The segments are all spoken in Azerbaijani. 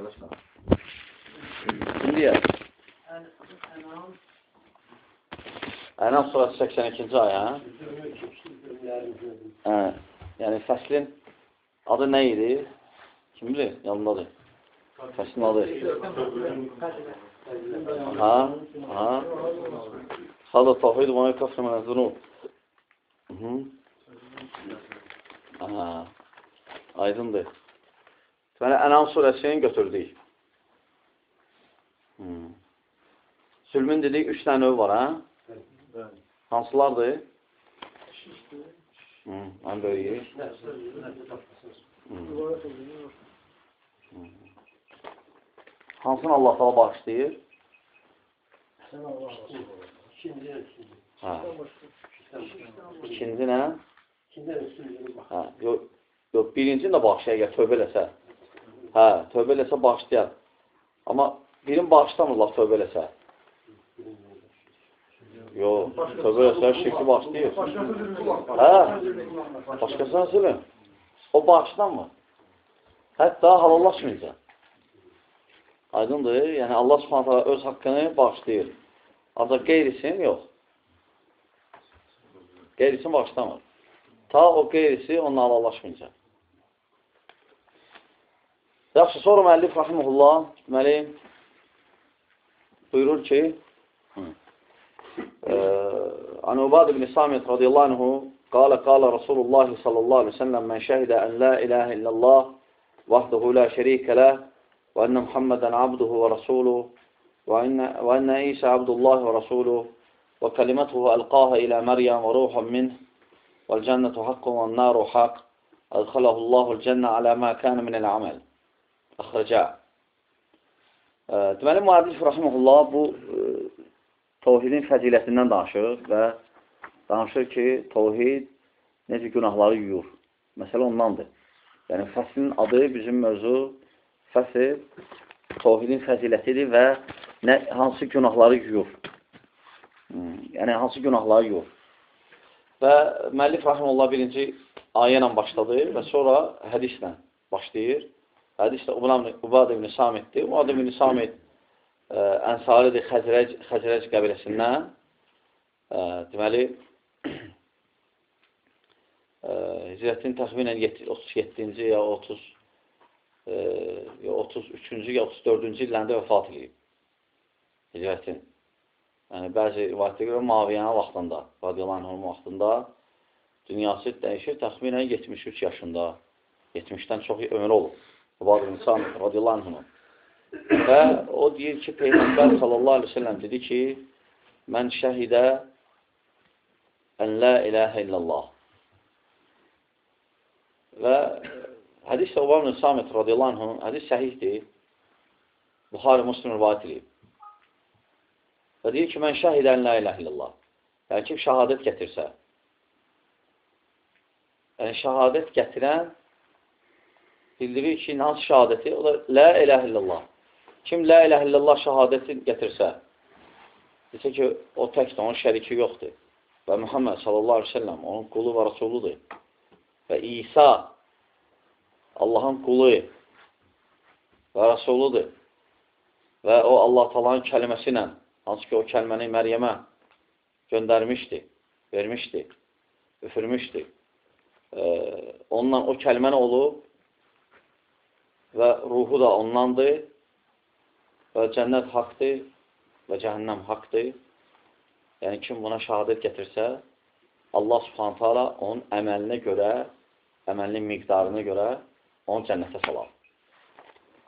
Çalışma. Şimdi Ənam surası 82-ci ayə. Hə, yəni fəslin adı nə idi? Kim bilir? Yanındadır. Fəslin adı. Ha, ha. Hada tavhid və kafr min zunub. Ha. Aydındır. Deməli, Ənam surəsini götürdük. Hmm. Sülmün dedik, üç dənə növ var, hə? Hansılardır? Hmm, ən böyüyü. Hmm. Hmm. Hansını Allah tala bağışlayır? Hə. İkinci nə? Hə, yox, yox, birincini də bağışlayır, əgər tövbə eləsə. Hə, tövbə eləsə bağışlayar. Amma birin bağışlamırlar tövbə eləsə. Yox, tövbə eləsə şirki bağışlayır. Hə, başqasına zülüm. O bağışlanmır. Hətta halallaşmayacaq. Aydındır. Yəni Allah Subhanahu öz haqqını bağışlayır. Ancaq qeyrisini yox. Qeyrisini bağışlamır. Ta o qeyrisi onunla halallaşmayacaq. Yaxşı, sonra müəllif rahimullah deməli buyurur ki An Ubad ibn Samit radiyallahu anhu qala qala Rasulullah sallallahu aleyhi ve sellem men şehidə en la ilahe illallah vahduhu la şerike lah ve enne Muhammeden abduhu ve rasuluhu ve enne İsa abdullah ve rasuluhu ve kelimetuhu elqaha ila Meryem ve ruhun minh vel cennetu hakkun ve naru hak adkhalahu Allahu cenne ala ma Əxrəcə. Deməli, müəllif rahiməhullah bu ə, təvhidin fəzilətindən danışır və danışır ki, təvhid necə günahları yuyur. Məsələ ondandır. Yəni, fəslin adı bizim mövzu fəsil təvhidin fəzilətidir və nə, hansı günahları yuyur. Hmm, yəni, hansı günahları yuyur. Və müəllif rahiməhullah birinci ayə ilə başladı və sonra hədislə başlayır. Hədis də Ubad ibn Samitdir. Ubad ibn Samit ə, ənsaridir Xəzrəc, Xəzrəc qəbiləsindən. Ə, deməli, ə, hicrətin təxminən 37-ci ya 30 ə, ya 33-cü ya 34-cü illərində vəfat edib. Hicrətin. Yəni, bəzi rivayətə görə Maviyyənin vaxtında, radiyaların vaxtında dünyası dəyişir təxminən 73 yaşında. 70-dən çox ömrü olub. Ubad ibn Samit radiyallahu anhına. Və o deyir ki, Peyğəmbər sallallahu aleyhi ve sellem dedi ki, mən şəhidə ən la iləhə illallah. Və hədis də Ubad ibn Samit radiyallahu anhına, hədis səhihdir. Buxarı Müslüm rivayət edib. Və deyir ki, mən şəhidə ən la iləhə illallah. Yəni kim şəhadət gətirsə, yəni şəhadət gətirən bildirir ki, hansı şəhadəti? O da Lə iləh illallah. Kim Lə iləh illallah şəhadəti gətirsə, desə ki, o təkdir, onun şəriki yoxdur. Və Muhammed sallallahu aleyhi ve sellem onun qulu və rasuludur. Və İsa Allahın qulu və rasuludur. Və o Allah talanın kəlməsi ilə, hansı ki, o kəlməni Məryəmə göndərmişdi, vermişdi, üfürmüşdü. Ee, ondan o kəlməni olub və ruhu da ondandır və cənnət haqdır və cəhənnəm haqdır. Yəni, kim buna şəhadət gətirsə, Allah subhanətə ala onun əməlinə görə, əməlinin miqdarına görə onu cənnətə salar.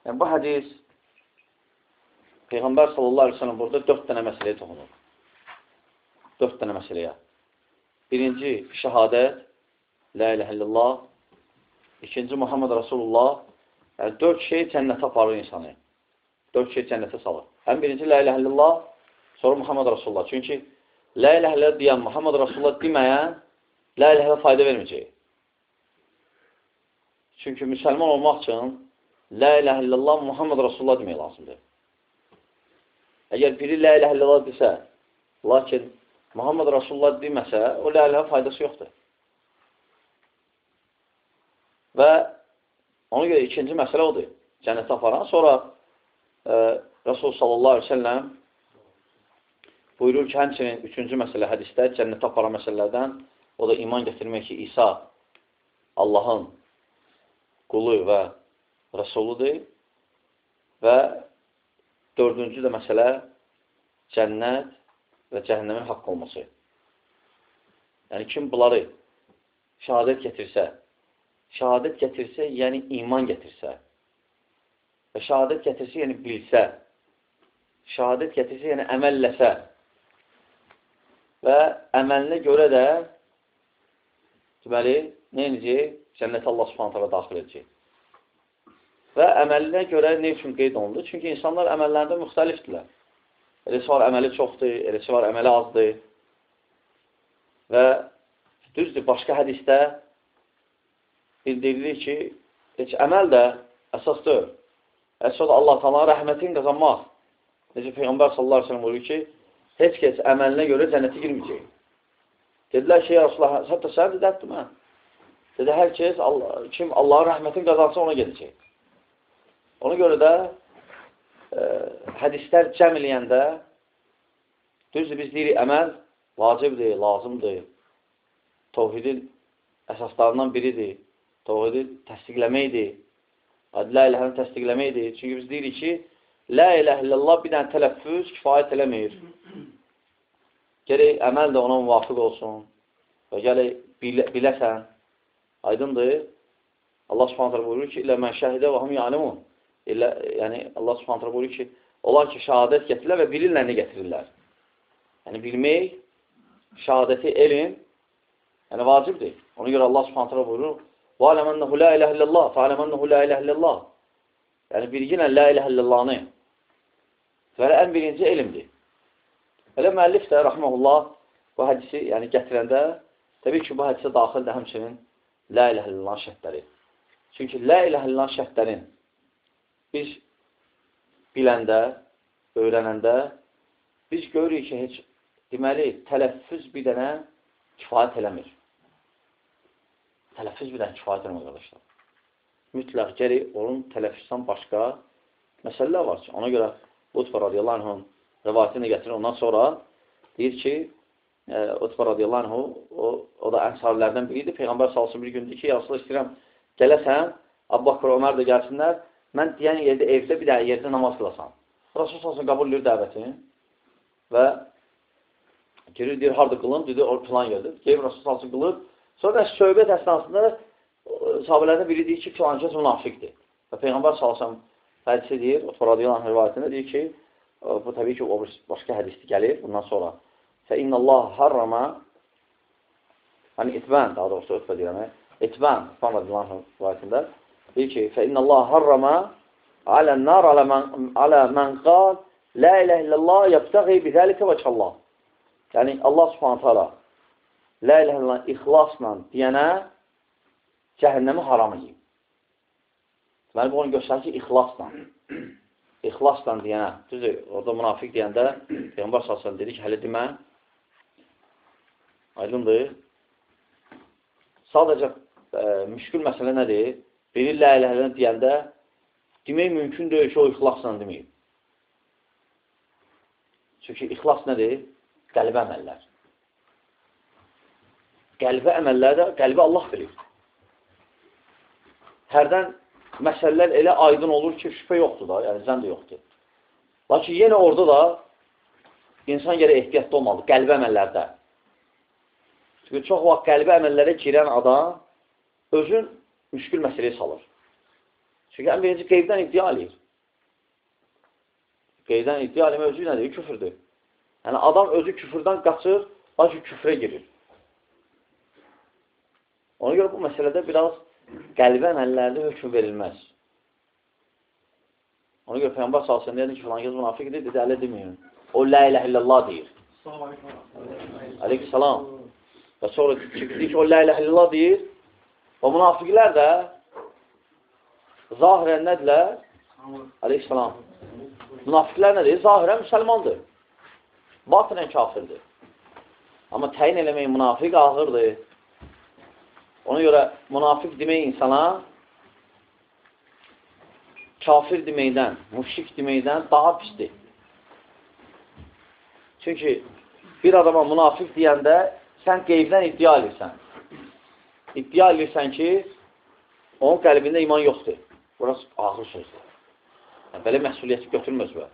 Yəni, bu hədis Peyğəmbər sallallahu aleyhi ve sellem burada dörd dənə məsələyə toxunur. Dörd dənə məsələyə. Birinci, şəhadət, la ilə illallah. İkinci, Muhammed Rasulullah. Yəni, dörd şey cənnətə aparır insanı. Dörd şey cənnətə salır. Ən birinci, la ilə illallah, sonra Muhammed Rasulullah. Çünki la ilə illallah deyən, Muhammed Rasulullah deməyən, la ilə illallah fayda verməyəcək. Çünki müsəlman olmaq üçün la ilə illallah, Muhammed Rasulullah demək lazımdır. Əgər biri la ilə illallah desə, lakin Muhammed Rasulullah deməsə, o la ilə faydası yoxdur. Və Ona görə ikinci məsələ odur. cənnətə aparan. Sonra e, Rasul sallallahu aleyhi ve sellem buyurur ki, həmçinin üçüncü məsələ hədisdə cənnətə aparan məsələlərdən o da iman gətirmək ki, İsa Allahın qulu və rəsuludur və dördüncü də məsələ cənnət və cəhənnəmin haqq olması. Yəni, kim bunları şəhadət gətirsə, şəhadət gətirsə, yəni iman gətirsə və şəhadət gətirsə, yəni bilsə, şəhadət gətirsə, yəni əməlləsə və əməlinə görə də deməli, nə edəcək? Cənnətə Allah subhanətələ daxil edəcək. Və əməlinə görə nə üçün qeyd olundu? Çünki insanlar əməllərində müxtəlifdirlər. Eləsi var əməli çoxdur, eləsi var əməli azdır. Və düzdür, başqa hədisdə bildirilir ki, heç əməl də əsas deyil. Əsas Allah talanın rəhmətini qazanmaq. Necə Peyğəmbər sallallahu aleyhi ve sellem buyurur ki, heç kəs əməlinə görə cənnətə girməyəcək. Dedilər ki, ya Rasulullah, hətta sən dedətdir mən. Dedi, hər kəs, Allah, kim Allahın rəhmətini qazansa ona gedəcək. Ona görə də e, hədislər cəm eləyəndə düzdür, biz deyirik, əməl vacibdir, lazımdır. Tovhidin əsaslarından biridir. Tovhidi təsdiqləməkdir. Lə iləhəni təsdiqləməkdir. Çünki biz deyirik ki, Lə iləh illallah bir dənə tələffüz kifayət eləmir. Gələk əməl də ona müvafiq olsun və gələk bilə, biləsən, aydındır. Allah subhanətlə buyurur ki, ilə mən şəhidə və hum yalimun. İlə, yəni, Allah subhanətlə buyurur ki, onlar ki, şəhadət gətirirlər və bilirlər nə gətirirlər. Yəni, bilmək, şəhadəti elin, yəni, vacibdir. Ona görə Allah subhanətlə buyurur, Və aləm ənəhu la iləh illallah, fə aləm ənəhu la iləh illallah. Yəni, bilginlə la iləh illallahını. Deməli, ən birinci elmdir. Elə müəllif də, rəhməhullah, bu hədisi yəni, gətirəndə, təbii ki, bu hədisə daxildir həmçinin la iləh illallah şəhətləri. Çünki la iləh illallah şəhətlərin biz biləndə, öyrənəndə biz görürük ki, heç deməli, tələffüz bir dənə kifayət eləmir. Tələffüz bir dənə kifayət eləmir, arkadaşlar. Mütləq gəri onun tələffüzdən başqa məsələlər var ki, ona görə Lutfa radiyallahu anhın rəvayətini gətirir. Ondan sonra deyir ki, e, Utbə radiyallahu anhu, o, o da ənsarlərdən biridir. Peyğəmbər salsın bir gün deyir ki, ya Rasulullah istəyirəm, gələsən, Abbaqır, Ömər də gəlsinlər, mən deyən yerdə, evdə bir dənə yerdə namaz qılasan. Rasul salsın qəbul edir dəvətini və girir, deyir, harada qılın, dedi, o plan yerdir. Geyib Rasul salsın qılır. Sonra söhbət əsnasında sahabələrdən biri deyir ki, filancəs münafiqdir. Və Peyğəmbər salsın hədisi deyir, radiyallahu rivayətində deyir ki, bu təbii ki, o başqa hədisdə gəlir bundan sonra. Fə innəllah harrama hani itbən, daha doğrusu ötbə deyirəm, itbən, İslam radiyallahu rivayətində deyir ki, fə innəllah harrama alən nar alə mən, alə mən qal la ilə illallah yəbtəği bizəlikə vəçəllah. Yəni, Allah subhanətə alə la ilə illallah ixlasla deyənə cəhənnəmi haram edib. Deməli, bu onu göstərir ki, ixlasla ixlasla deyənə, düzdür, orada münafiq deyəndə Peyğəmbər sallallahu dedi ki, hələ demə. Aydındır. Sadəcə e, müşkül məsələ nədir? Biri lə iləhələn deyəndə demək mümkün deyil ki, o ixlasla deməyib. Çünki ixlas nədir? Qəlbə əməllər. Qəlbə əməllər də qəlbi Allah bilir. Hərdən məsələlər elə aydın olur ki, şübhə yoxdur da, yəni zən də yoxdur. Lakin yenə orada da insan yerə ehtiyatlı olmalı, qəlbə əməllərdə. Çünki çox vaxt qəlbə əməllərə girən adam özün müşkül məsələyə salır. Çünki ən birinci qeybdən iddia eləyir. Qeybdən iddia eləmə özü nədir? Küfürdür. Yəni adam özü küfürdən qaçır, lakin küfrə girir. Ona görə bu məsələdə biraz qəlbə əməllərdə hökm verilməz. Ona görə Peyyambar salsın, deyədir ki, filan göz münafiqdir, dedi, ələ deməyin. O, lə ilə illallah deyir. Aleyhisselam. Və sonra deyir ki, o, lə ilə illallah deyir. O münafiqlər də zahirən nədirlər? Aleyhisselam. Münafiqlər nədir? Zahirən müsəlmandır. Batınən kafirdir. Amma təyin eləmək münafiq ağırdır. Ona görə münafiq demək insana kafir deməkdən, müşrik deməkdən daha pisdir. Çünki bir adama münafiq deyəndə sən qeybdən iddia edirsən. İddia edirsən ki, onun qəlbində iman yoxdur. Burası ağır sözdür. Yəni, belə məsuliyyəti götürməz bu.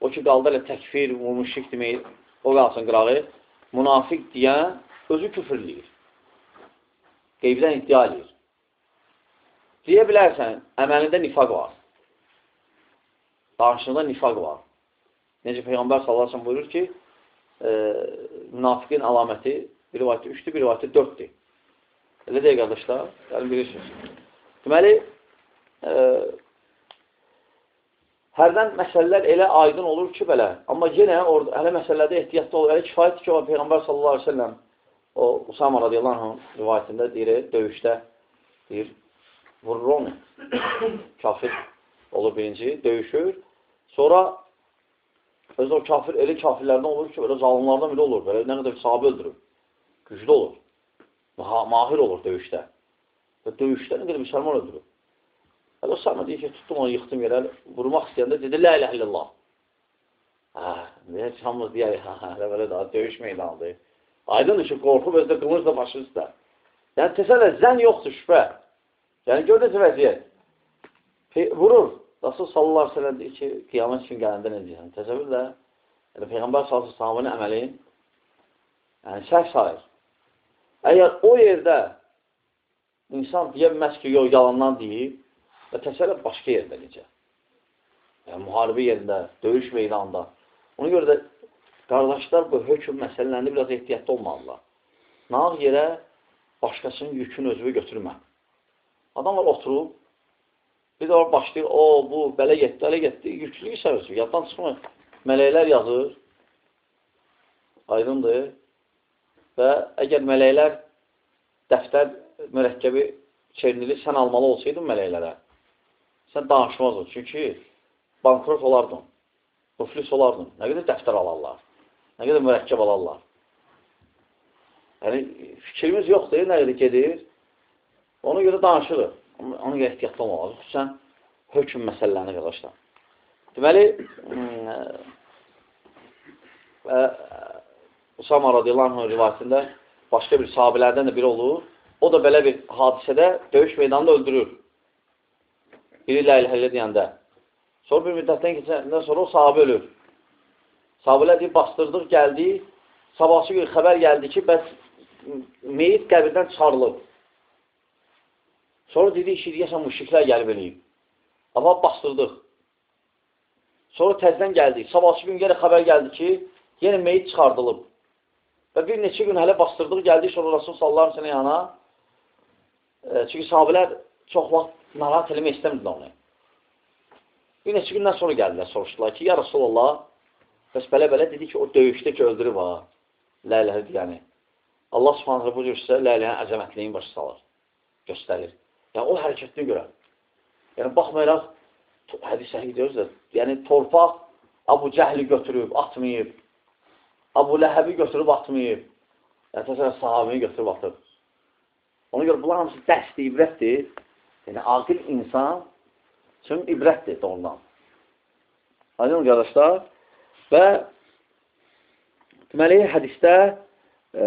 O ki, qaldı elə təkfir, müşrik demək, o qalsın qırağı. Münafiq deyən özü küfürləyir. Qeybdən iddia edir. Deyə bilərsən, əməlində nifaq var. Danışında nifaq var. Necə Peyğəmbər sallallahu aleyhi buyurur ki, e, münafiqin əlaməti bir rivayətdə 3-dür, bir rivayətdə 4-dür. Elə deyək, qardaşlar, yəni bilirsiniz. Deməli, e, hərdən məsələlər elə aydın olur ki, belə. Amma yenə orada hələ məsələlərdə ehtiyatlı olur. Elə kifayətdir ki, o Peyğəmbər sallallahu əleyhi və səlləm o Usama radiyallahu anh rivayətində deyir, döyüşdə deyir, vurur onu. Kafir olur birinci, döyüşür. Sonra özü o kafir, elə kafirlərdən olur ki, elə zalimlardan biri olur. Belə nə qədər sahabə öldürür. Güclü olur. Mahir olur döyüşdə. Və döyüşdə nə qədər müsəlman öldürür. Hələ o sana deyir ki, tutdum onu, yıxdım yerə, vurmaq istəyəndə dedi, Lə ilə illallah. Hə, nə hamımız deyək, hə, hə, elə belə daha döyüş meydanıdır. Aydındır ki, qorxub özdə qılınca başı üstə. Yəni, təsələ, zən yoxdur, şübhə. Yəni, gördüyünüz vəziyyət. Vurur. Rasul sallallahu aleyhi ve ki, qiyamət üçün gələndə nə deyirsən? Təsəvvürlə, yəni, Peyğəmbər sallallahu sahabının əməli yəni, səhv sayır. Əgər o yerdə insan deyə bilməz ki, yox, yalandan deyib, Və təsələ başqa yerdə necə? Yəni, müharibə yerində, döyüş meydanında. Ona görə də qardaşlar bu hökm məsələlərində biraz ehtiyatlı olmalılar. Nağ yerə başqasının yükünü özünü götürmə. Adamlar oturub, bir də başlayır, o, bu, belə getdi, elə getdi, yüklüyü səbəsi, yaddan çıxmır. Mələklər yazır, aydındır və əgər mələklər dəftər mürəkkəbi çernili sən almalı olsaydın mələklərə, sən danışmazdın. Çünki bankrot olardın, müflis olardın. Nə qədər dəftər alarlar, nə qədər mürəkkəb alarlar. Yəni, fikrimiz yoxdur, nə qədər gedir. Ona görə danışırıq. Ona görə ehtiyatlı olmalı. Xüsusən hökm məsələlərini qardaşlar. Deməli, və Usama radiyallahu anh rivayətində başqa bir sahabilərdən də biri olur. O da belə bir hadisədə döyüş meydanında öldürür. Biri ilə ilə deyəndə. Sonra bir müddətdən keçəndən sonra o sahabə ölür. Sahabələr deyib, bastırdıq, gəldi. Sabahçı gün xəbər gəldi ki, bəs meyit qəbirdən çıxarılıb. Sonra dedi, işi deyəsən, müşriklər gəlib eləyib. Amma bastırdıq. Sonra təzdən gəldik. Sabahçı gün yenə xəbər gəldi ki, yenə meyit çıxardılıb. Və bir neçə gün hələ bastırdıq, gəldik sonra Rasul sallallahu aleyhi yana. E, çünki sahabələr çox vaxt narahat eləmək istəmirdilər onu. Bir neçə gündən sonra gəldilər, soruşdular ki, ya Rasulallah, bəs belə-belə dedi ki, o döyüşdə ki, öldürüb ha, lələdir, yəni. Allah subhanətlə bu cür sizə lələyən əzəmətliyin başa salır, göstərir. Yəni, o hərəkətini görə. Yəni, baxmayaraq, hədis səhih diyoruz da, yəni, torpaq Abu Cəhli götürüb, atmayıb, Abu Ləhəbi götürüb, atmayıb, yəni, təsələ sahabini götürüb, atıb. Ona görə bunlar hamısı dərsdir, ibrətdir. Yəni, aqil insan üçün ibrətdir doğrudan. Aydın qardaşlar. Və deməli, hədistə e,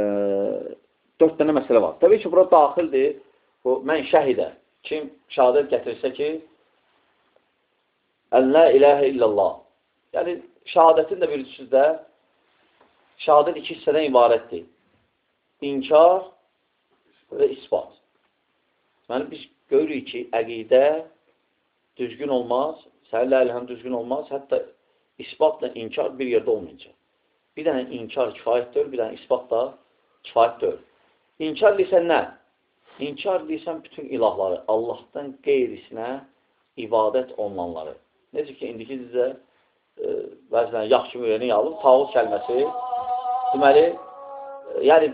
dörd dənə məsələ var. Təbii ki, bura daxildir. Bu, mən şəhidə. Kim şəhadət gətirsə ki, Əllə iləhə illallah. Yəni, şəhadətin də bir sizdə şəhadət iki hissədən ibarətdir. İnkar və ispat. Yəni, biz görürük ki, əqidə düzgün olmaz, səninlə əlhəm düzgün olmaz, hətta isbatla inkar bir yerdə olmayacaq. Bir dənə inkar kifayətdir, bir dənə isbat da kifayətdir. İnkar deyilsən nə? İnkar deyilsən bütün ilahları, Allahdan qeyrisinə ibadət olunanları. Necə ki, indiki dizə e, bəzən yaxşı müyəni alıb, tağut kəlməsi deməli, e, yəni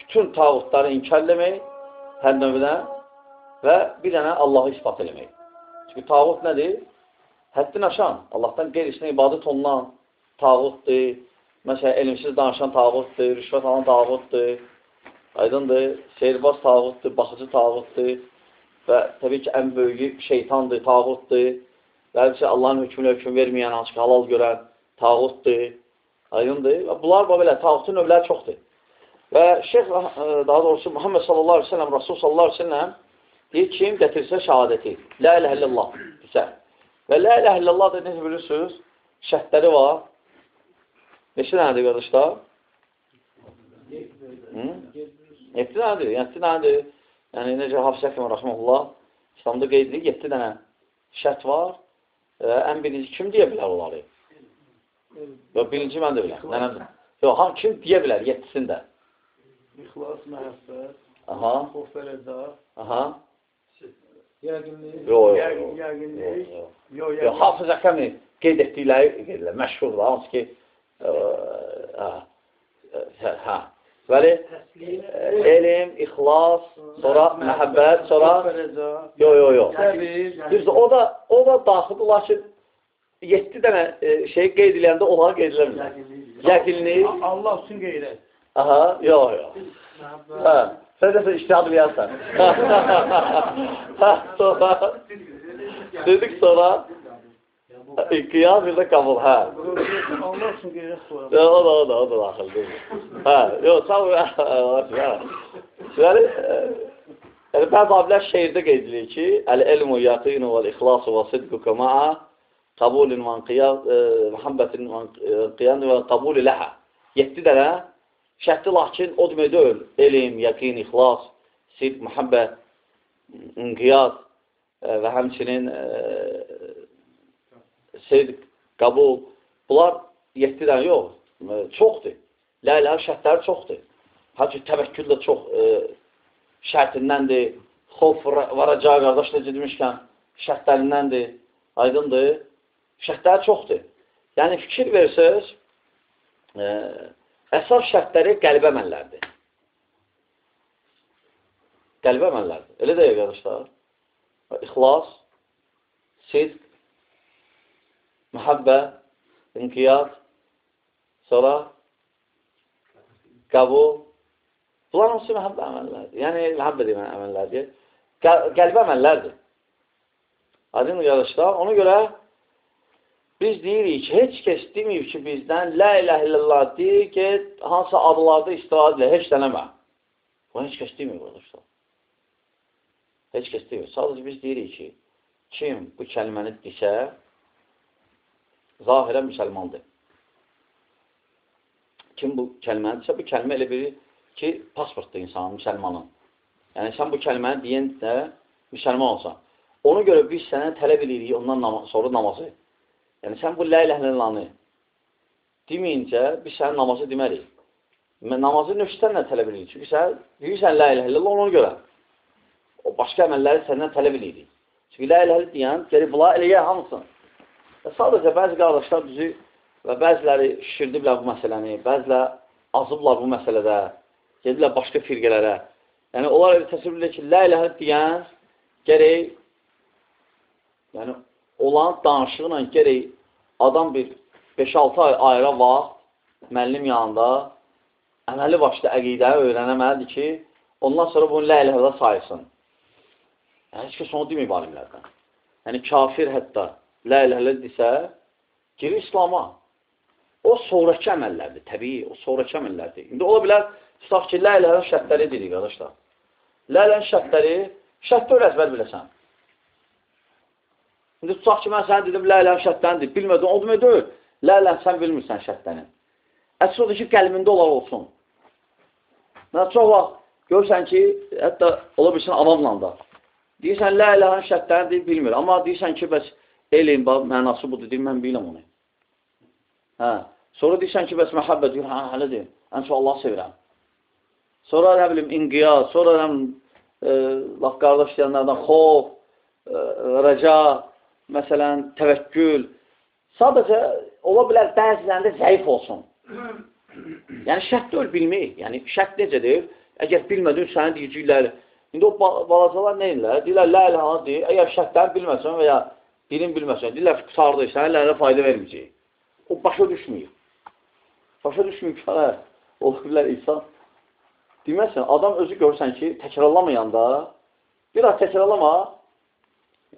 bütün tağutları inkar eləmək hər növdən və bir dənə Allahı ispat eləmək. Çünki tağut nədir? Həddin aşan, Allahdan qeyrisinə ibadət olunan tağutdur. Məsələn, elmsiz danışan tağutdur, rüşvət alan tağutdur. Aydındır, seyrbaz tağutdur, baxıcı tağutdur və təbii ki, ən böyüyü şeytandır, tağutdur. Bəzi Allahın hökmünə hökm verməyən, hansı ki, halal görən tağutdur, aydındır. Və bunlar belə, tağutun növləri çoxdur. Və şeyx, daha doğrusu Muhammed sallallahu aleyhi ve sellem, Rasul sallallahu aleyhi ve sellem deyir kim gətirsə şəhadəti, la ilə illallah desə. Və la ilə illallah da necə bilirsiniz, şərtləri var. Neçə dənədir qardaşlar? 7 dənədir. 7 dənədir. Yəni necə Hafız Həkim Rəhməhullah İslamda qeyd edir 7 dənə şərt var. E, ən birinci kim deyə bilər onları? Yox, birinci mən də biləm. Nənəm. Yox, ham kim deyə bilər 7-sində? İxlas, məhəbbət, xof və rəza. Yəqinlik, Yox, yox, yəqin- yox. yəqinlik, Yox, yox, Hafız Həkimin qeyd etdikləri qeyd edirlər. Məşhurdur. Hansı ki, hə, hə. Bəli, elm, ixlas, sonra məhəbbət, sonra yox, yox, yox. Düzdür, o da o da daxil olar ki 7 dənə şey qeyd edəndə onları qeyd eləmirlər. Yəqinlik, Allah üçün qeyrət. Aha, yox, yox. Hə, sən də iştihad eləyərsən. Hə, sonra dedik sonra qiyam bir qeyrət qoyaq. Ya, o da, o da, o da daxil deyil. Hə, yox, sağ ol, e, yəni bəzi abilər şeirdə qeyd edilir ki, Əl-ilmu yaqinu vəl-ixlasu və sidquka ma'a qabulin və qiyam, muhabbətin və qiyam və qabuli ləhə. 7 dənə şərtli lakin o demək deyil. Elm, yəqin, ixlas, sidq, muhabbət, inqiyad e, və həmçinin e, sidq, qabul. Bunlar 7 dənə yox, e, çoxdur. La ilahe şərtləri çoxdur. Hətta təvəkkül də çox e, şərtindəndir. Xof və rəca qardaş necə demişkən şərtlərindəndir. Aydındır. Şərtləri çoxdur. Yəni fikir versəz, e, əsas şərtləri qəlbə əməllərdir. Qəlbə əməllərdir. Elə deyək, qardaşlar. İxlas, sidq, mühabbə, inqiyat, sonra qəbul. Bunlar hamısı məhəbbə əməllərdir. Yəni, məhəbbə demən əməllərdir. Qəlbə əməllərdir. Adın qardaşlar, ona görə biz deyirik ki, heç kəs deməyib ki, bizdən lə ilə illallah deyir ki, hansı adlarda istirad ilə, heç dənəmə. Bunu heç kəs deməyib, qardaşlar. Heç kəs deməyib. Sadəcə biz deyirik ki, kim bu kəlməni desə, zahirən müsəlmandır. Kim bu kəlməni desə, bu kəlmə elə biri ki, pasportdur insanın, müsəlmanın. Yəni, sən bu kəlməni deyən də müsəlman olsan. Ona görə biz sənə tələb edirik ondan nama sonra namazı. Yəni, sən bu lə ilə illallah deməyincə, biz sənin namazı demərik. Namazı nöfsdən də tələb edirik. Çünki sən deyirsən lə ilə illallah ona görə. O başqa əməlləri səndən tələb edirik. Çünki lə ilə deyən, geri bunlar eləyə hamısın. Və sadəcə bəzi qardaşlar bizi və bəziləri şişirdiblər bu məsələni, bəziləri azıblar bu məsələdə, gedirlər başqa firqələrə. Yəni, onlar elə təsvir edir ki, lə iləhə deyən gərək, yəni, olan danışıqla gərək adam bir 5-6 ay ayrı vaxt müəllim yanında əməli başda əqidəni öyrənəməlidir ki, ondan sonra bunu lə iləhədə sayısın. Yəni, heç kəs onu deməyib alimlərdən. Yəni, kafir hətta lə iləhələ desə, girir İslama. O sonraki əməllərdir, təbii, o sonraki əməllərdir. İndi ola bilər, tutaq ki, lə iləhələ şərtləri dedik, qardaşlar. Lə iləhələ şərtləri, şərtdə öyle əzbər biləsən. İndi tutaq ki, mən sənə dedim, lə iləhələ şərtləridir, bilmədin, o demək deyil. Lə iləhələ sən bilmirsən şərtlərini. Əsr odur ki, qəlbində olar olsun. Mən çox vaxt görürsən ki, hətta ola bilsin avamla da. Deyirsən, lə iləhələ şərtləridir, bilmir. Amma deyirsən ki, bəs elm, mənası budur, deyir, mən biləm onu. Hə. Sonra deyirsən ki, bəs məhəbbət, deyir, hə, hələ deyir, ən çox Allah sevirəm. Sonra, nə bilim, inqiyat, sonra, nə bilim, e, laf qardaş deyənlərdən xof, e, rəca, məsələn, təvəkkül. Sadəcə, ola bilər, bəzilərində zəif olsun. Yəni, şərt deyil bilmək. Yəni, şərt necədir? Əgər bilmədin, səni deyəcəklər. İndi o balacalar nə edirlər? Deyirlər, lə ilə hanı deyir. Əgər şərtləri bilməsən və ya dilin bilməsən, deyirlər, qutardı, sənə lənə fayda verməyəcək. O başa düşməyib. Başa düşməyib ki, hə, ola bilər insan. Deməsən, adam özü görsən ki, təkrarlamayanda, bir az təkrarlama,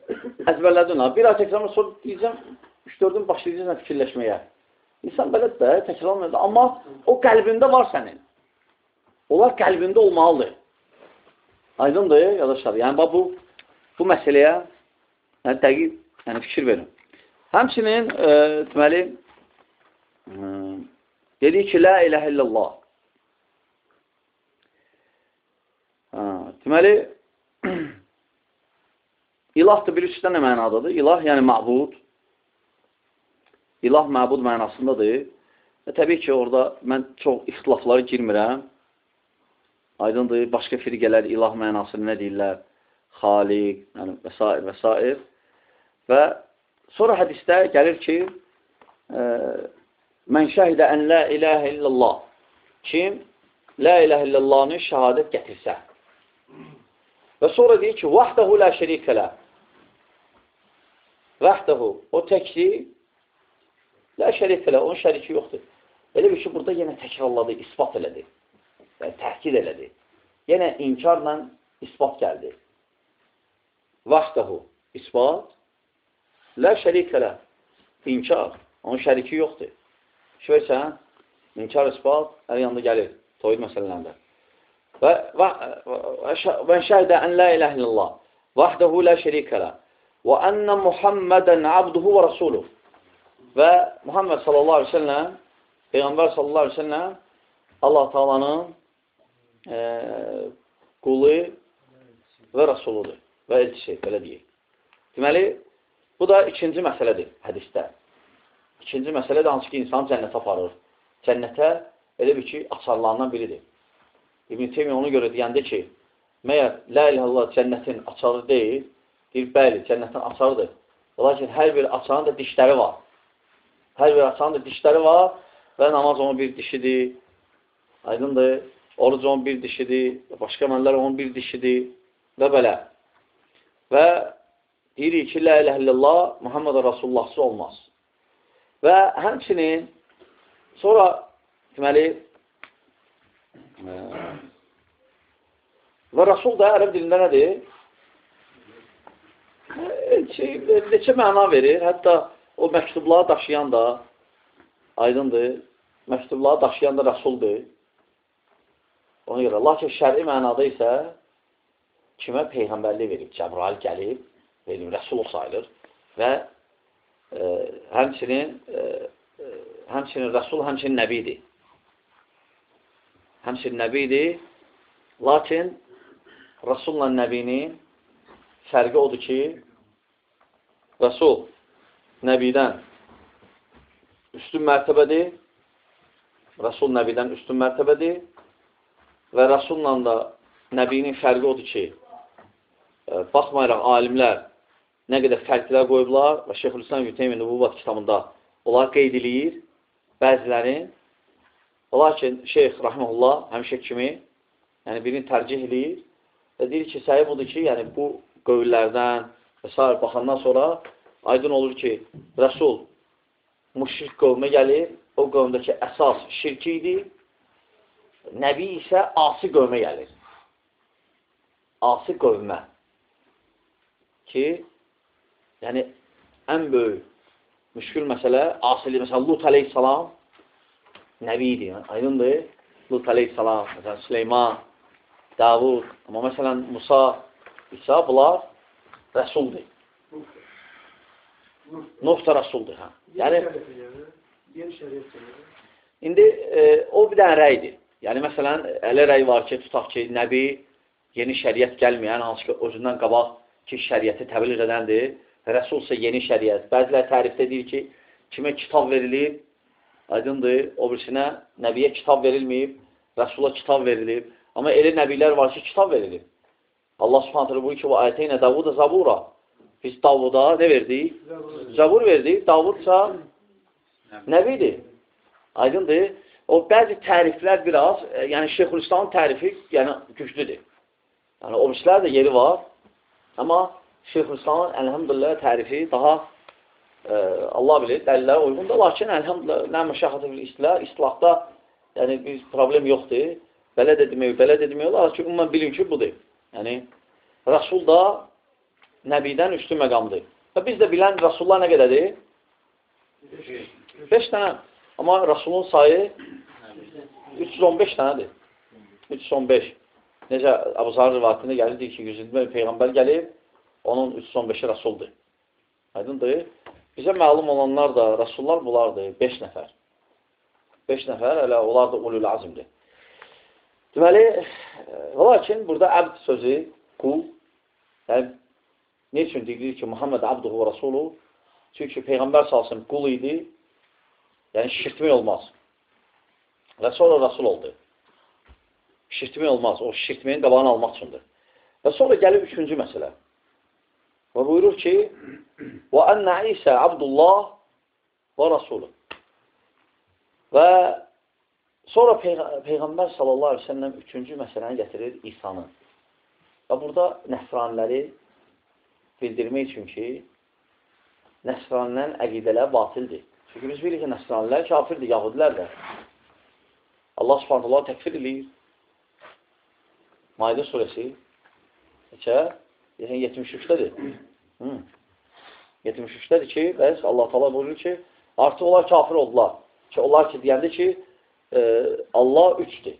əzbərlədin. Bir ay təkrarla sonra deyəcəm, 3-4-ün başlayacaqsan fikirləşməyə. İnsan belədir də, təkrarlanmıyor. Amma o qəlbində var sənin. Onlar qəlbində olmalıdır. Aydındır, yadaşlar. Yəni, bu, bu məsələyə yəni, dəqiq yəni, fikir verin. Həmçinin, e, deməli, e, dedik ki, la iləhə illallah. Ha, deməli, ilah da bir üstdən nə mənadadır? İlah, yəni məbud. İlah məbud mənasındadır. Və təbii ki, orada mən çox ixtilaflara girmirəm. Aydındır, başqa firqələr ilah mənasını nə deyirlər? Xaliq, yəni və s. və s. Və sonra hədisdə gəlir ki, e, mən şəhidə ən la iləhə illallah. Kim la iləhə illallahını şəhadət gətirsə. Və sonra deyir ki, vahdəhu la şərikə lə. Vahdəhu, o şərikə lə, onun şəriki yoxdur. Elə bir ki, burada yenə təkrarladı, ispat elədi yəni təhkid elədi. Yenə inkarla ispat gəldi. Vaxtahu ispat lə şərikələ inkar. Onun şəriki yoxdur. Şöysən, inkar ispat hər yanda gəlir. Toyud məsələlərində. Və, və, və şəhdə ən la iləh illallah vahdahu la şərikələ və ənə Muhammədən abduhu və rasuluh və Muhammed sallallahu aleyhi ve sellem Peyğəmbər sallallahu aleyhi ve sellem Allah Taalanın e, qulu və rəsuludur və elçisi, belə deyək. Deməli, bu da ikinci məsələdir hədisdə. İkinci məsələ də hansı ki, insan cənnətə aparır. Cənnətə elə bir ki, açarlarından biridir. İbn-i Teymi ona görə deyəndə ki, məyər la iləllah cənnətin açarı deyil, deyir, bəli, cənnətin açarıdır. Lakin hər bir açarın da dişləri var. Hər bir açarın da dişləri var və namaz onun bir dişidir. Aydındır. Oruc onun bir dişidir, başqa əməllər onun bir dişidir və belə. Və deyirik ki, la ilahe illallah Muhammed Rasulullahsı olmaz. Və həmçinin sonra deməli və Rasul da ərəb dilində nədir? Şey, neçə məna verir. Hətta o məktubları daşıyan da aydındır. Məktubları daşıyan da Rasuldur. Ona görə, lakin şəri mənada isə kimə Peyğəmbərlik verib, Cəbrail gəlib, verim, rəsul sayılır və e, həmçinin e, e, həmçinin rəsul, həmçinin nəbidir. Həmçinin nəbidir, lakin rəsulla nəbinin fərqi odur ki, rəsul nəbidən üstün mərtəbədir, rəsul nəbidən üstün mərtəbədir, və Rasulla da Nəbinin fərqi odur ki, baxmayaraq alimlər nə qədər fərqlər qoyublar və Şeyxülislam Yüteymin Nübuvvat kitabında onlar qeyd edir, bəzilərin. Lakin Şeyx Rahimullah həmişə kimi yəni birini tərcih edir. Və deyir ki, səhib odur ki, yəni bu qövüllərdən və s. baxandan sonra aydın olur ki, Rəsul müşrik qövmə gəlir, o qövmdəki əsas şirki idi Nəbi isə asi qövmə gəlir. Asi qövmə. Ki, yəni, ən böyük müşkül məsələ, asili, məsələn, Lut aleyhissalam Nəbi idi, yəni, aydındır. Lut aleyhissalam, məsələn, Süleyman, Davud, amma məsələn, Musa, İsa, bunlar rəsuldur. Nuh da rəsuldur. Hə. Yəni, indi e, o bir dənə rəydir. Yəni, məsələn, elə rəy var ki, tutaq ki, nəbi yeni şəriət gəlməyən, hansı ki, özündən qabaq ki, şəriəti təbliğ edəndir, rəsul isə yeni şəriət. Bəzilər tərifdə deyir ki, kimə kitab verilib, aydındır, o birisinə nəbiyə kitab verilməyib, rəsula kitab verilib. Amma elə nəbilər var ki, kitab verilib. Allah subhanətlə buyur ki, ayətəynə Davuda zabura. Biz Davuda nə verdik? Zabur verdik. Davudsa nəbidir. Aydındır. O bəzi təriflər biraz, e, yəni Şeyxülislamın tərifi yəni güclüdür. Yəni o birislər də yeri var. Amma Şeyxülislamın əlhəmdülillah tərifi daha e, Allah bilir, dəlillərə uyğundur. Lakin əlhəmdülillah nə məşəxətə bil islah, islahda yəni biz problem yoxdur. Belə də demək, belə də demək olar ki, ümumən bilin ki, budur. Yəni Rasul da Nəbidən üstün məqamdır. Və biz də bilən Rasulullah nə qədərdir? 5 dənə. Amma Rasulun sayı 315 dənədir. 315. Necə Əbu Zahar rivayətində gəlirdi ki, 120 Peyğəmbər gəlib, onun 315-i Rasuldur. Aydındır. Bizə məlum olanlar da, Rasullar bunlardır, 5 nəfər. 5 nəfər, hələ onlar da ulul azimdir. Deməli, lakin burada əbd sözü, qul, yəni, ne üçün deyilir ki, Muhammed abduhu və rasulu? Çünki Peyğəmbər salsın qul idi, yəni şirtmək olmaz. Və sonra rasul oldu. Şirtmək olmaz, o şirtməyin qabağını almaq üçündür. Və sonra gəlib üçüncü məsələ. Və buyurur ki, وَأَنَّ عِيسَى عَبْدُ اللّٰهِ وَرَسُولُهُ Və sonra Peyğ Peyğəmbər sallallahu aleyhi ve sellem üçüncü məsələni gətirir İsa'nı. Və burada nəsraniləri bildirmək üçün ki, nəsranilən əqidələr batildir. Çünki biz bilirik ki, nəsranilər kafirdir, yahudilər də. Allah subhanət Allah təkfir edir. Maidə surəsi neçə? Yəni 73-dədir. 73-dədir ki, bəs Allah təala buyurur ki, artıq onlar kafir oldular. Ki, onlar ki, deyəndə ki, e, Allah üçdür.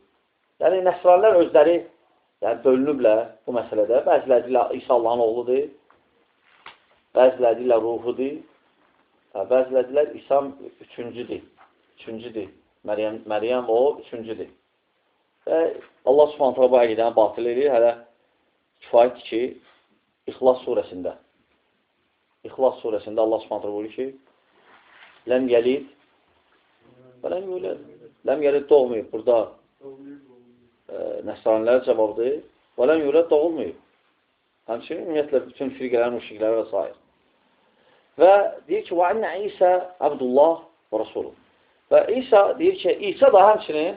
Yəni, nəsranilər özləri yəni, bölünüblər bu məsələdə. Bəziləri deyirlər, İsa Allahın oğludur. Bəziləri deyirlər, ruhudur. Bəziləri deyirlər, İsa üçüncüdür. Üçüncüdür. Məryəm, Məryəm o üçüncüdür. Və Allah subhanətlə bu əqidəni batil edir. Hələ kifayətdir ki, İxlas surəsində İxlas surəsində Allah subhanətlə buyurur ki, Ləm yəlid və ləm yulad. Ləm yəlid doğmayıb. Burada e, nəsranilər cavabdır. Və ləm yulad doğulmayıb. Həmçinin ümumiyyətlə bütün firqələr, müşriklər və s. Və deyir ki, və ənnə İsə Abdullah və Rasulun. Və İsa deyir ki, İsa da həmçinin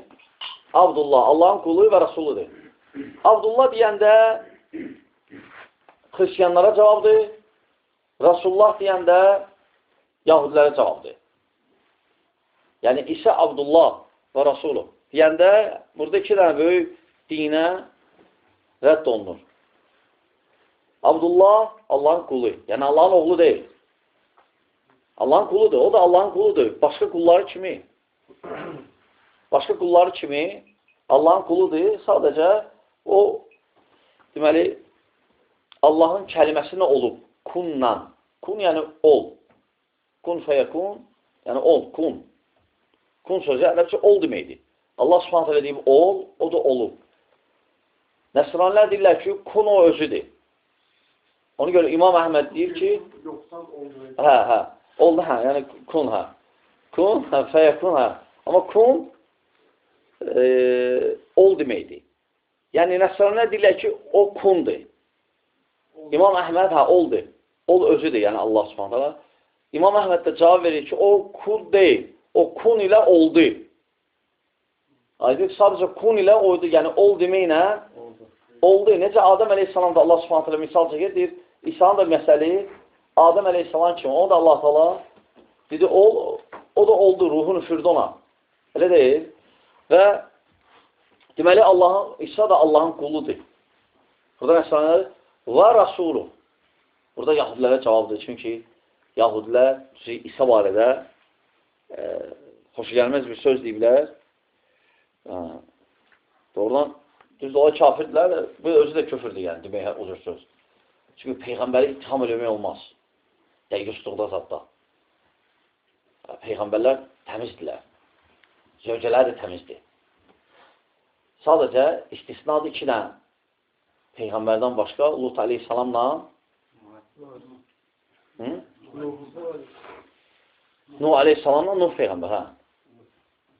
Abdullah, Allahın qulu və Rasuludur. Abdullah deyəndə xristiyanlara cavabdır. Rasulullah deyəndə yahudilərə cavabdır. Yəni, İsa Abdullah və Rasulü deyəndə burada iki dənə böyük dinə rədd olunur. Abdullah Allahın qulu. Yəni, Allahın oğlu deyil. Allahın quludur. O da Allahın quludur. Başqa qulları kimi. Başqa qulları kimi Allahın quludur. Sadəcə o deməli Allahın kəliməsinə olub kunla. Kun yəni ol. Kun fəyəkun, yəni ol, kun. Kun sözü ərəbcə ol deməkdir. Allah subhanət hələ deyib ol, o da olub. Nəsranlər deyirlər ki, kun o özüdür. Ona görə İmam Əhməd deyir ki, hə, hə, oldu, hə, yəni kun, hə. Kun, hə, fəyəkun, hə. Amma kun e, ol deməkdir. Yəni, nəsranlər deyirlər ki, o kundur. İmam Əhməd, hə, oldu. Ol özüdür, yəni Allah subhanətələ. İmam Əhməd də cavab verir ki, o kun deyil, o kun ilə oldu. Aydın, sadəcə kun ilə oydu, yəni ol deməklə oldu. oldu. Necə Adəm əleyhissalam da Allah subhanətələ misal çəkir, deyir, İsa'nın da məsəli Adəm əleyhissalam kimi, o da Allah təala dedi, ol, o da oldu, ruhun üfürdü ona. Elə deyil. Və deməli, Allahın, İsa da Allahın quludur. Burada məsələn, və Rasulun. Burada yahudilərə cavabdır. Çünki yahudilər İsa barədə e, xoş gəlməz bir söz deyiblər. E, doğrudan düz dolayı kafirdirlər. Bu özü də köfürdür yəni demək o cür söz. Çünki Peyğəmbəri ittiham eləmək olmaz. Dəqiqəşliqdə zadda. Peyğəmbərlər təmizdirlər. Zövcələr də təmizdir. Sadəcə istisnadır iki dənə Peyğəmbərdən başqa Lut aleyhissalamla Hı? Nuh aleyhissalamla Nuh peyğəmbər, hə.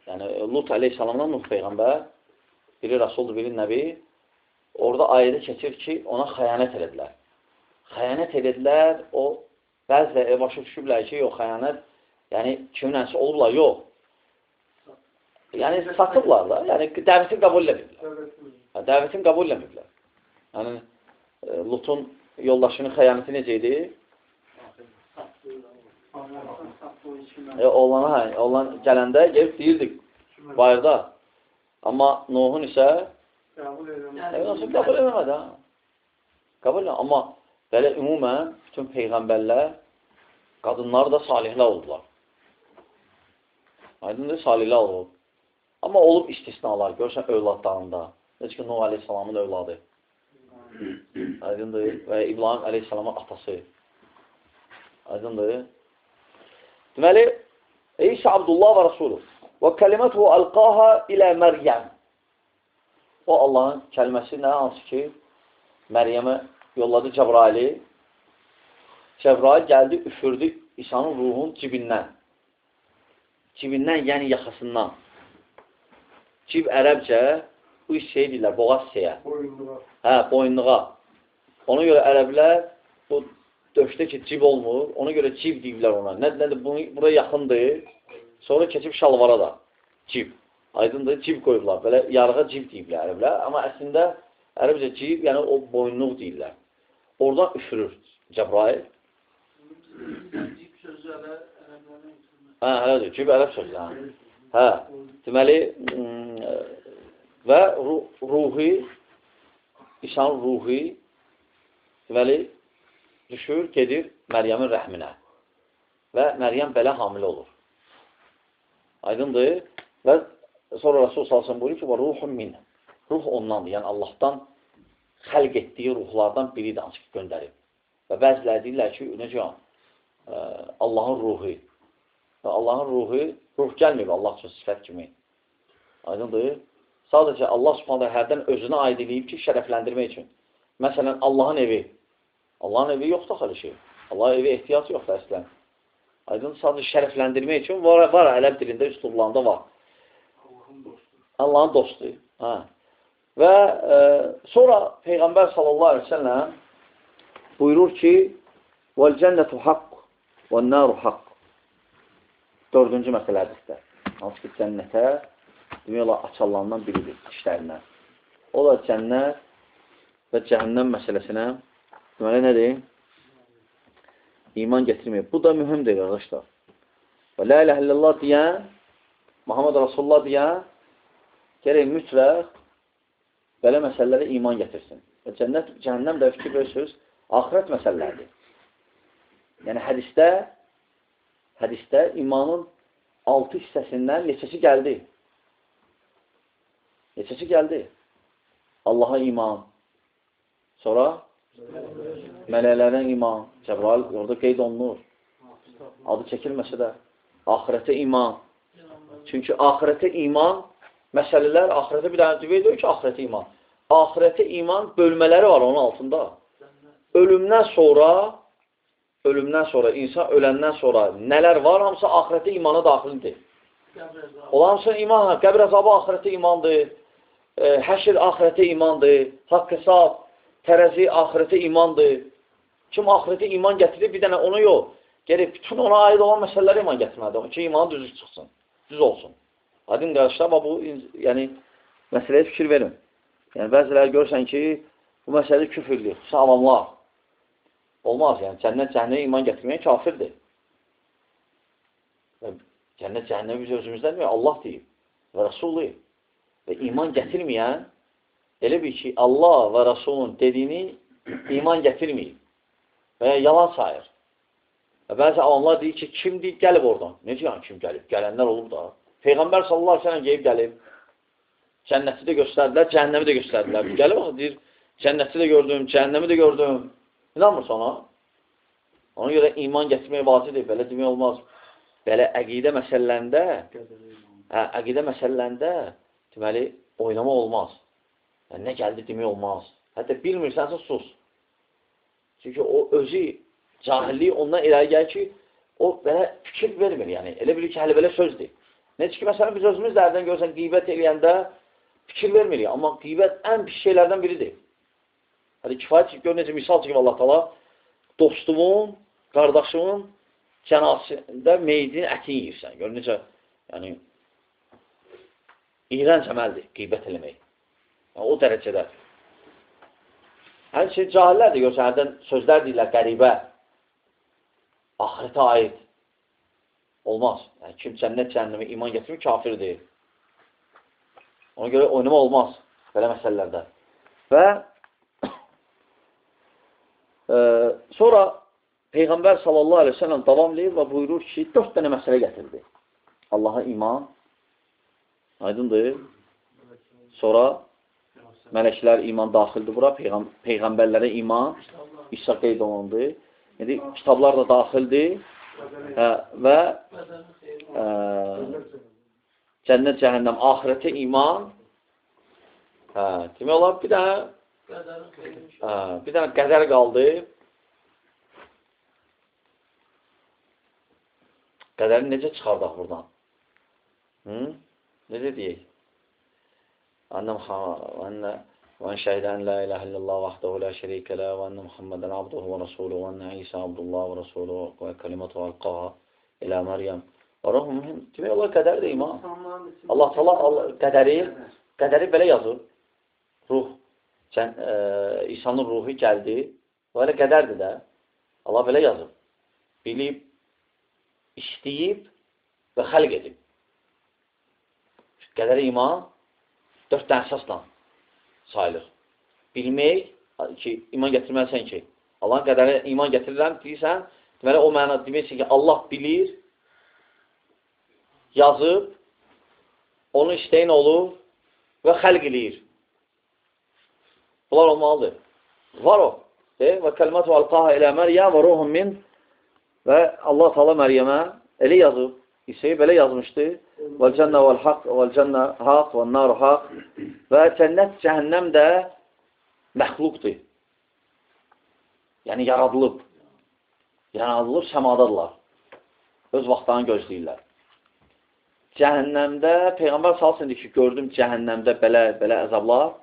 Yəni, Lut aleyhissalamla Nuh peyğəmbər, biri Rasuldur, biri Nəbi. Orada ayədə keçir ki, ona xəyanət edədilər. Xəyanət edədilər, o, bəzilə başa düşüblər ki, yox, xəyanət, yəni, kiminləsə olublar, yox. Yəni, satıblar da, yəni, dəvətin qəbul eləmiblər. Dəvətin qəbul eləmiblər. Yəni, Lutun yoldaşının xəyanəti necə idi? E, oğlana, hə, oğlan gələndə gelib deyirdik bayırda. Amma Nuhun isə qəbul eləmədi. Qəbul eləmədi, ha. Qəbul eləmədi. Amma Belə ümumən bütün peyğəmbərlər qadınlar da salihlər oldular. Aydındır, salihlər olub. Amma olub istisnalar, görürsən övladlarında. Necə ki, Nuh Aleyhisselamın övladı. Aydındır. Və İbrahim Aleyhisselamın atası. Aydındır. Deməli, İsa Abdullah və Rasulü. Və kəlimətuhu əlqaha ilə Məryəm. O Allahın kəlməsi nə? Hansı ki, Məryəmə yolladı Cəbraili. Cəbrail gəldi, üfürdü İsa'nın ruhun cibindən. Cibindən, yəni yaxasından. Cib ərəbcə bu hissəyə deyirlər, boğaz hissəyə. Boyunluğa. Hə, boyunluğa. Ona görə ərəblər bu döşdə ki, cib olmur, ona görə cib deyirlər ona. Nədir, bunu, bura yaxındır, sonra keçib şalvara da cib. Aydındır, cib qoyublar. Belə yarığa cib deyiblər ərəblər. Amma əslində ərəbcə cib, yəni o boyunluq deyirlər. Oradan üfürür Cəbrail. Cip sözü hələ ərəblərin Hə, elədir, cib ərəb sözü. Hə. hə. Deməli, və ruh, ruhi, İsa'nın ruhi, deməli, düşür, gedir Məryəmin rəhminə. Və Məryəm belə hamilə olur. Aydındır. Və sonra Rasul salsın buyurur ki, və ruhun min. Ruh ondandır. Yəni Allahdan xəlq etdiyi ruhlardan biridir, hansı ki, göndərib. Və bəziləri deyirlər ki, necə Allahın ruhu. Və Allahın ruhu, ruh gəlməyib Allah üçün sifət kimi. Aydındır. Sadəcə Allah subhanədə hərdən özünə aid edib ki, şərəfləndirmək üçün. Məsələn, Allahın evi. Allahın evi yoxdur axı şey. Allah evi ehtiyac yoxdur əslən. Aydın sadəcə şərəfləndirmək üçün var, var ələb dilində, üslublarında var. Allahın dostu. Allahın dostu. Hə. Və e, sonra Peyğəmbər sallallahu əleyhi və səlləm buyurur ki: "Vel cennetu haqq, ven naru haqq." 4-cü məsələ hədisdə. Hansı ki, cənnətə demək olar açılandan biridir işlərindən. O da cənnət və cəhənnəm məsələsinə deməli nədir? İman getirməyib. Bu da mühümdir, qardaşlar. Və la ilə illallah deyən, Muhammed Rasulullah deyən, gerək mütləq belə məsələlərə iman getirsin. Və cənnət, cəhənnəm də fikir verirsiniz, axirət məsələlərdir. Yəni hədisdə hədisdə imanın altı hissəsindən neçəsi gəldi? Neçəsi gəldi? Allaha iman. Sonra mələklərdən iman. Cəbrail orada qeyd olunur. Adı çəkilməsə də. Ahirətə iman. Çünki ahirətə iman məsələlər, ahirətə bir dənə deyir ki, ahirətə iman. Ahirətə iman bölmələri var onun altında. Ölümdən sonra ölümdən sonra, insan öləndən sonra nələr var, hamısı ahirətə imana daxildir. Olan hamısı iman, qəbir əzabı ahirətə imandır, e, həşr ahirətə imandır, haqq hesab, tərəzi ahirətə imandır. Kim ahirətə iman gətirir, bir dənə onu yox. Gəlib, bütün ona aid olan məsələlərə iman gətirməlidir ki, imanı düzü çıxsın, düz olsun. Adın amma bu, yəni, məsələyə fikir verin. Yəni, bəziləri görsən ki, bu məsələ küfürlük, xüsusən avamlar. Olmaz, yəni cənnət cəhənnəmə iman gətirməyə kafirdir. Və cənnət cəhənnəmə biz özümüzdən deyil, Allah deyib və Rasul deyib. Və iman gətirməyən elə bir ki, Allah və Rasulun dediyini iman gətirməyib və ya yalan sayır. Və bəzi avamlar deyir ki, kim deyib, gəlib oradan. Necə yəni kim gəlib? Gələnlər olub da. Peyğəmbər sallallahu aleyhi gəlib gəlib. Cənnəti də göstərdilər, cəhənnəmi də göstərdilər. Gəlib bax, deyir, cənnəti də gördüm, cəhənnəmi də gördüm. İnanmırsa ona? Ona görə iman gətirmək vacibdir, belə demək olmaz. Belə əqidə məsələlərində, hə, əqidə məsələlərində deməli, oynamaq olmaz. Yəni, nə gəldi demək olmaz. Hətta bilmirsənsə, sus. Çünki o özü cahillik ondan irəli gəlir ki, o belə fikir vermir, yəni. Elə bilir ki, hələ belə sözdür. Necə ki, məsələn, biz özümüz dərdən görsən, qeybət eləyəndə fikir vermirik. Amma qeybət ən pis şeylərdən biridir. Hələ kifayət gör necə misal çəkib Allah tala, dostumun, qardaşımın cənasında meydin ətini yiyirsən. Gör necə, yəni, iğrənc əməldir qeybət eləmək. O dərəcədə. Həmçin cahillər də görsən, sözlər deyirlər qəribə, ahirətə aid. Olmaz. Yəni, kim cənnət cəhənnəmə iman gətirmir, kafirdir. Ona görə oynama olmaz belə məsələlərdə. Və e, sonra Peyğəmbər sallallahu aleyhi ve sellem davamlayır və buyurur ki, dörd dənə məsələ gətirdi. Allaha iman, aydındır. Sonra mələklər iman daxildir bura, Peyğəm Peyğəmbərlərə iman, İsa qeyd olundu. Yəni, kitablar da daxildir hə, və ə, cənnət, cəhənnəm, ahirətə iman hə, demək olar, bir dənə hə, bir dənə qədər qaldı. Qədəri necə çıxardaq buradan? Hı? Necə deyək? وأن وأن وأشهد أن لا إله إلا الله وحده لا شريك له وأن محمدا عبده ورسوله وأن عيسى عبد الله ورسوله وكلمته ألقاها إلى مريم Orada mühim. Demək olar qədər deyim ha. Allah təala Allah qədəri qədəri belə yazır. Ruh sən e, insanın ruhu gəldi. Və elə qədərdir də. Allah belə yazır. Bilib, işləyib və xəlq edib. Qədərə iman dörd dənə əsasla sayılır. Bilmək ki, iman gətirməlisən ki, Allahın qədərinə iman gətirirəm deyirsən, deməli o məna deməksin ki, Allah bilir, yazıb, onu istəyin olur və xəlq eləyir. Bunlar olmalıdır. Var o. De, və kəlmətu alqaha ilə Məryəm və ruhun min və Allah Taala Məryəmə elə yazıb. İsa'yı belə yazmışdı. Vəl cənnə vəl haqq, vəl cənnə haqq, vəl nar haqq. Və cənnət, cəhənnəm də məxluqdur. Yəni, yaradılıb. Yaradılıb, səmadadırlar. Öz vaxtlarını gözləyirlər. Cəhənnəmdə, Peyğəmbər salsın ki, gördüm cəhənnəmdə belə, belə əzablar.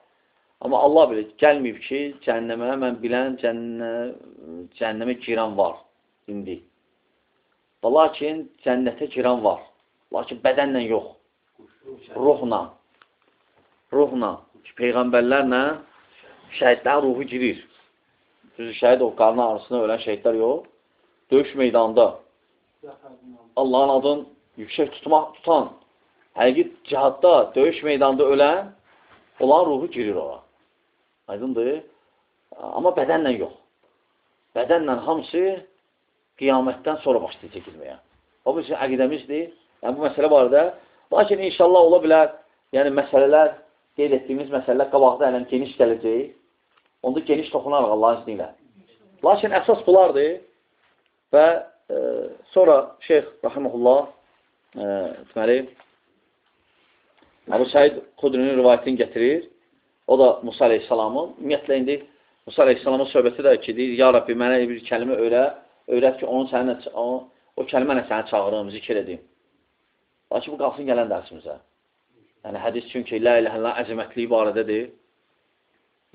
Amma Allah bilir, gəlməyib ki, cəhənnəmə mən bilən cənnə, cəhənnəmə girən var indi. Və lakin cənnətə girən var. Lakin bədənlə yox. Ruhla. Ruhla. Peyğəmbərlərlə şəhidlərin ruhu girir. Düzü şəhid o qarnı arasında ölən şəhidlər yox. Döyüş meydanında Allahın adını yüksək tutmaq, tutan, həqiqi cihadda, döyüş meydanında ölən olan ruhu girir ora. Aydındır? Amma bədənlə yox. Bədənlə hamısı qiyamətdən sonra başlayacaq girməyə. O bizim əqidəmizdir. Yəni, bu məsələ barədə. Lakin inşallah ola bilər, yəni məsələlər, qeyd etdiyimiz məsələlər qabaqda ələm geniş gələcək. Onda geniş toxunarıq Allahın izni ilə. Lakin əsas bunlardır və e, sonra Şeyx Rahimullah e, deməli Əbu Səid Xudrinin rivayətini gətirir. O da Musa Aleyhisselamın. Ümumiyyətlə, indi Musa Aleyhisselamın söhbəti də ki, deyir, Ya Rabbi, mənə bir kəlmə öyrə, öyrət ki, onu səninlə, o, o kəlmənə səni çağırım, zikr edim. Lakin bu qalsın gələn dərsimizə. Yəni, hədis çünki lə ilə həllə əzəmətliyi barədədir.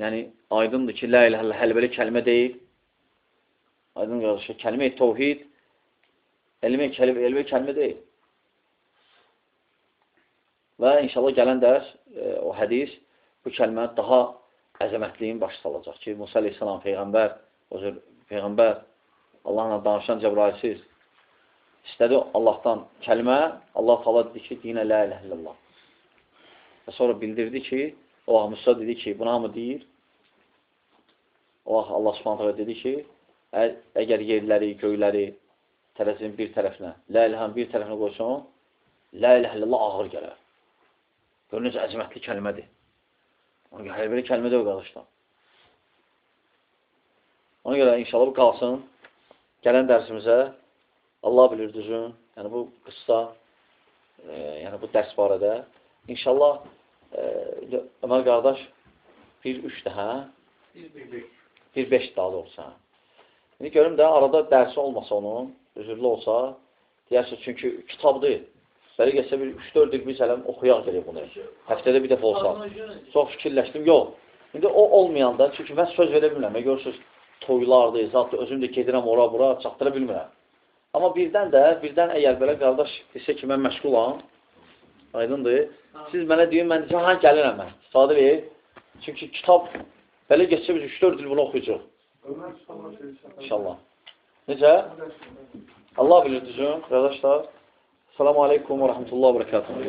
Yəni, aydındır ki, lə ilə həllə həlbəli kəlmə deyil. Aydın qardaşı, kəlmə-i tovhid, elmi kəlmə, elmi kəlmə deyil. Və inşallah gələn dərs, e, o hədis, bu kəlmə daha əzəmətliyin başı salacaq ki, Musa aleyhissalam Peyğəmbər, o cür Peyğəmbər Allahla danışan Cəbrailsiz istədi Allahdan kəlmə, Allah tala dedi ki, dinə lə ilə illallah. Və sonra bildirdi ki, o vaxt Musa dedi ki, buna mı deyir? O vaxt Allah subhanətə dedi ki, ə, əgər yerləri, göyləri tərəfin bir tərəfinə, lə ilhən bir tərəfinə qoysun, lə ilə illallah ağır gələr. Görünüz, əzmətli kəlmədir. Ona görə, hər bir kəlmə də o qardaşlar. Ona görə inşallah bu qalsın gələn dərsimizə Allah bilir düzün, yəni bu qıssa, e, yəni bu dərs barədə. İnşallah e, Ömər qardaş bir üç də, hə? Bir beş daha doğrusu. İndi görüm də arada dərsi olmasa onun, üzürlü olsa, deyərsə çünki kitabdır. Bəli gəlsə bir 3-4 il biz hələm oxuyaq gələk bunu. Həftədə bir dəfə olsa. Çox fikirləşdim, yox. İndi o olmayanda, çünki mən söz verə bilmirəm. Görürsünüz, toylardır, zatdır, özüm də gedirəm ora-bura, çatdıra bilmirəm. Amma birdən də, birdən əgər belə qardaş desə ki, mən məşğulam, aydındır, siz mənə deyin, mən deyəcəm, ha, gəlirəm mən, istifadə ver. Çünki kitab, belə geçsə biz 3-4 il bunu oxuyacaq. İnşallah. Necə? Allah bilir düzün, qardaşlar. Selamun Aleyküm və Rəhmətullah və Bərəkatuhu.